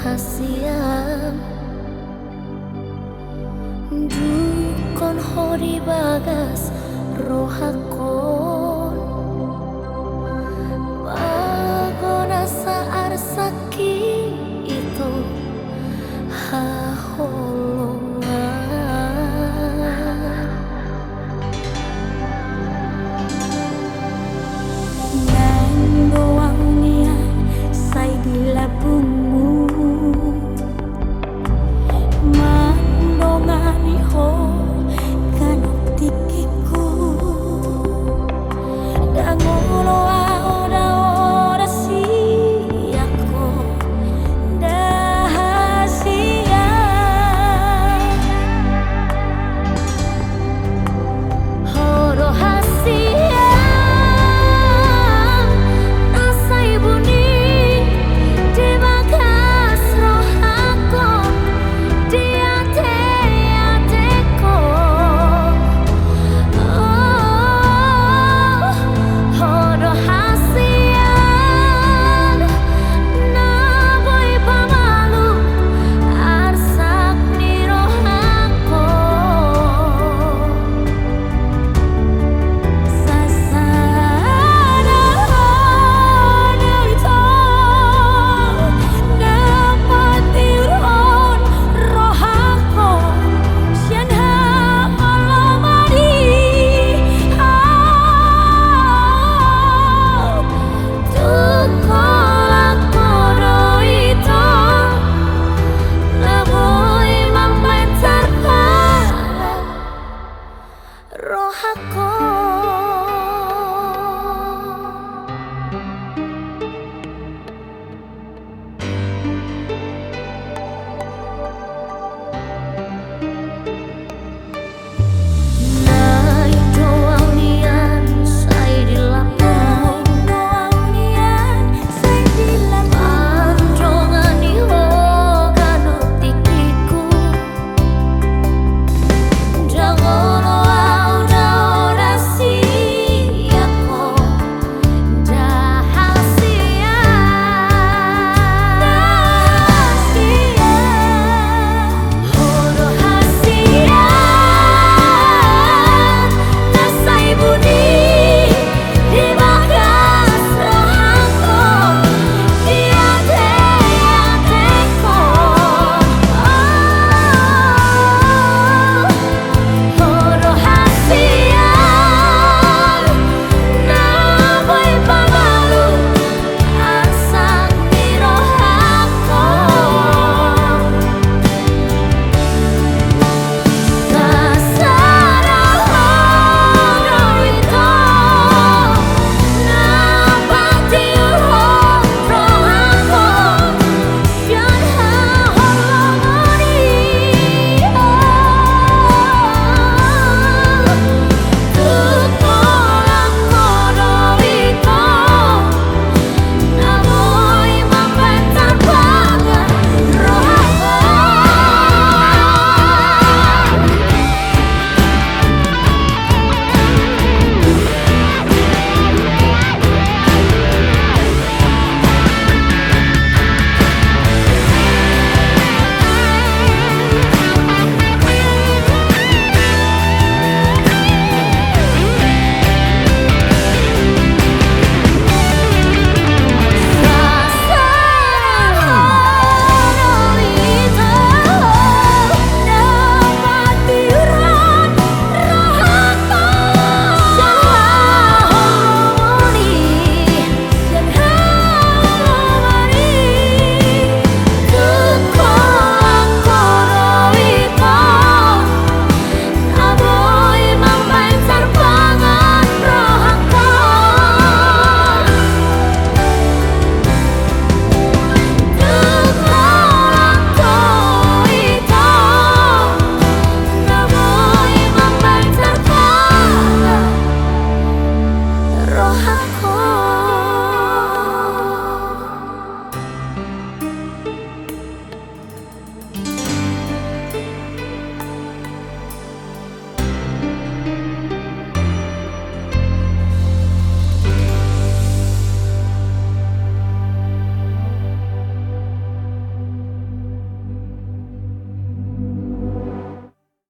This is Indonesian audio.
Hasiam, Dukon hori bagas rohakon. Bagona saar saki itu hahon.